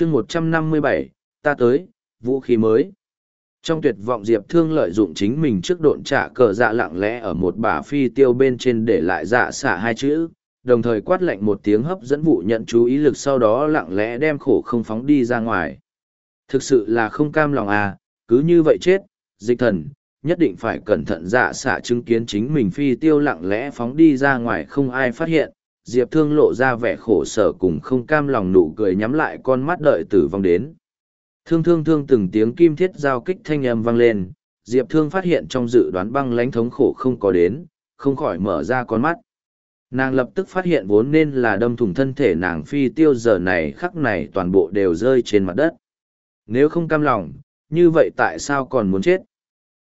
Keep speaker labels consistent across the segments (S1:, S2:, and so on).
S1: chương một trăm năm mươi bảy, ta tới, vũ khí mới. Trong tuyệt vọng diệp thương lợi dụng chính mình trước độn trả cờ dạ lặng lẽ ở một bả phi tiêu bên trên để lại dạ xả hai chữ, đồng thời quát lệnh một tiếng hấp dẫn vụ nhận chú ý lực sau đó lặng lẽ đem khổ không phóng đi ra ngoài. Thực sự là không cam lòng à cứ như vậy chết, dịch thần, nhất định phải cẩn thận dạ xả chứng kiến chính mình phi tiêu lặng lẽ phóng đi ra ngoài không ai phát hiện diệp thương lộ ra vẻ khổ sở cùng không cam lòng nụ cười nhắm lại con mắt đợi tử vong đến. Thương thương thương từng tiếng kim thiết giao kích thanh âm vang lên, diệp thương phát hiện trong dự đoán băng lãnh thống khổ không có đến, không khỏi mở ra con mắt. Nàng lập tức phát hiện vốn nên là đâm thủng thân thể nàng phi tiêu giờ này khắc này toàn bộ đều rơi trên mặt đất. Nếu không cam lòng, như vậy tại sao còn muốn chết?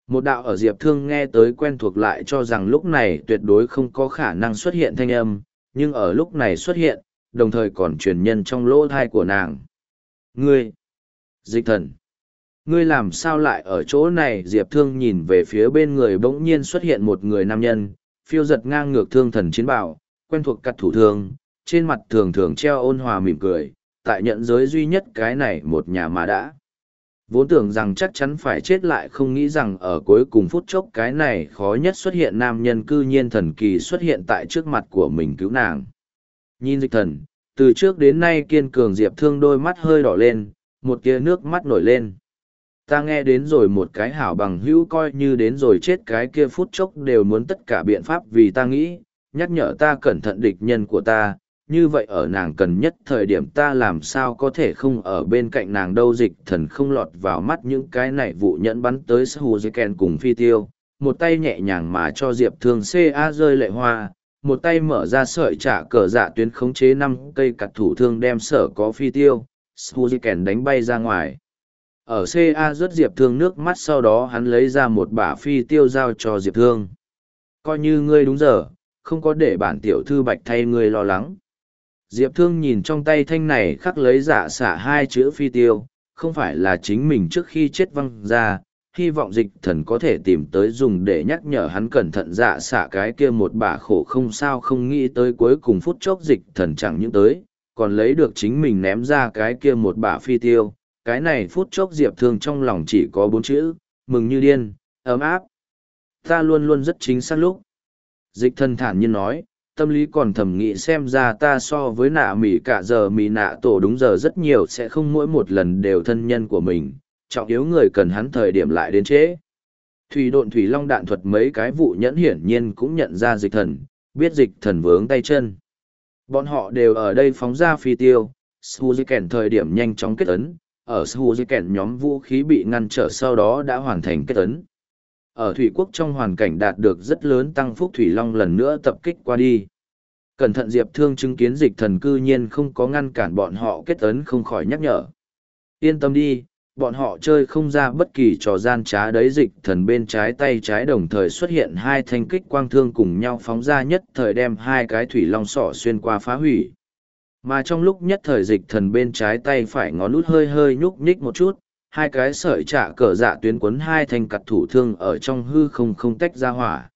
S1: Một đạo ở diệp thương nghe tới quen thuộc lại cho rằng lúc này tuyệt đối không có khả năng xuất hiện thanh âm nhưng ở lúc này xuất hiện, đồng thời còn truyền nhân trong lỗ thai của nàng. Ngươi, dịch thần, ngươi làm sao lại ở chỗ này? Diệp thương nhìn về phía bên người bỗng nhiên xuất hiện một người nam nhân, phiêu giật ngang ngược thương thần chiến bảo quen thuộc cắt thủ thương, trên mặt thường thường treo ôn hòa mỉm cười, tại nhận giới duy nhất cái này một nhà mà đã vốn tưởng rằng chắc chắn phải chết lại không nghĩ rằng ở cuối cùng phút chốc cái này khó nhất xuất hiện nam nhân cư nhiên thần kỳ xuất hiện tại trước mặt của mình cứu nàng. Nhìn dịch thần, từ trước đến nay kiên cường diệp thương đôi mắt hơi đỏ lên, một tia nước mắt nổi lên. Ta nghe đến rồi một cái hảo bằng hữu coi như đến rồi chết cái kia phút chốc đều muốn tất cả biện pháp vì ta nghĩ, nhắc nhở ta cẩn thận địch nhân của ta như vậy ở nàng cần nhất thời điểm ta làm sao có thể không ở bên cạnh nàng đâu? Dịch thần không lọt vào mắt những cái này vụ nhẫn bắn tới shu dây kèn cùng phi tiêu. Một tay nhẹ nhàng mà cho diệp thương ca rơi lệ hoa, một tay mở ra sợi trả cờ dạ tuyến khống chế năm cây cặt thủ thương đem sở có phi tiêu shu dây kèn đánh bay ra ngoài. Ở ca rớt diệp thương nước mắt sau đó hắn lấy ra một bả phi tiêu giao cho diệp thương. Coi như ngươi đúng giờ, không có để bản tiểu thư bạch thay ngươi lo lắng. Diệp Thương nhìn trong tay thanh này khắc lấy giả xả hai chữ phi tiêu, không phải là chính mình trước khi chết văng ra, hy vọng dịch thần có thể tìm tới dùng để nhắc nhở hắn cẩn thận dạ xả cái kia một bà khổ không sao không nghĩ tới cuối cùng phút chốc dịch thần chẳng những tới, còn lấy được chính mình ném ra cái kia một bà phi tiêu. Cái này phút chốc Diệp Thương trong lòng chỉ có bốn chữ, mừng như điên, ấm áp. Ta luôn luôn rất chính xác lúc. Dịch thần thản nhiên nói, tâm lý còn thầm nghĩ xem ra ta so với nạ mỉ cả giờ mỉ nạ tổ đúng giờ rất nhiều sẽ không mỗi một lần đều thân nhân của mình. Trọng yếu người cần hắn thời điểm lại đến trễ. Thủy độn thủy long đạn thuật mấy cái vụ nhẫn hiển nhiên cũng nhận ra dịch thần, biết dịch thần vướng tay chân. Bọn họ đều ở đây phóng ra phi tiêu suzy thời điểm nhanh chóng kết ấn, ở suzy nhóm vũ khí bị ngăn trở sau đó đã hoàn thành kết ấn ở thủy quốc trong hoàn cảnh đạt được rất lớn tăng phúc thủy long lần nữa tập kích qua đi. Cẩn thận diệp thương chứng kiến dịch thần cư nhiên không có ngăn cản bọn họ kết ấn không khỏi nhắc nhở. Yên tâm đi, bọn họ chơi không ra bất kỳ trò gian trá đấy, dịch thần bên trái tay trái đồng thời xuất hiện hai thanh kích quang thương cùng nhau phóng ra nhất thời đem hai cái thủy long sỏ xuyên qua phá hủy. Mà trong lúc nhất thời dịch thần bên trái tay phải ngón nút hơi hơi nhúc nhích một chút hai cái sợi trả cờ dạ tuyến quấn hai thành cặt thủ thương ở trong hư không không tách ra hỏa.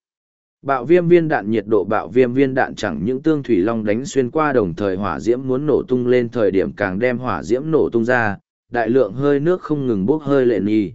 S1: Bạo viêm viên đạn nhiệt độ bạo viêm viên đạn chẳng những tương thủy long đánh xuyên qua đồng thời hỏa diễm muốn nổ tung lên thời điểm càng đem hỏa diễm nổ tung ra, đại lượng hơi nước không ngừng bốc hơi lệ nghi.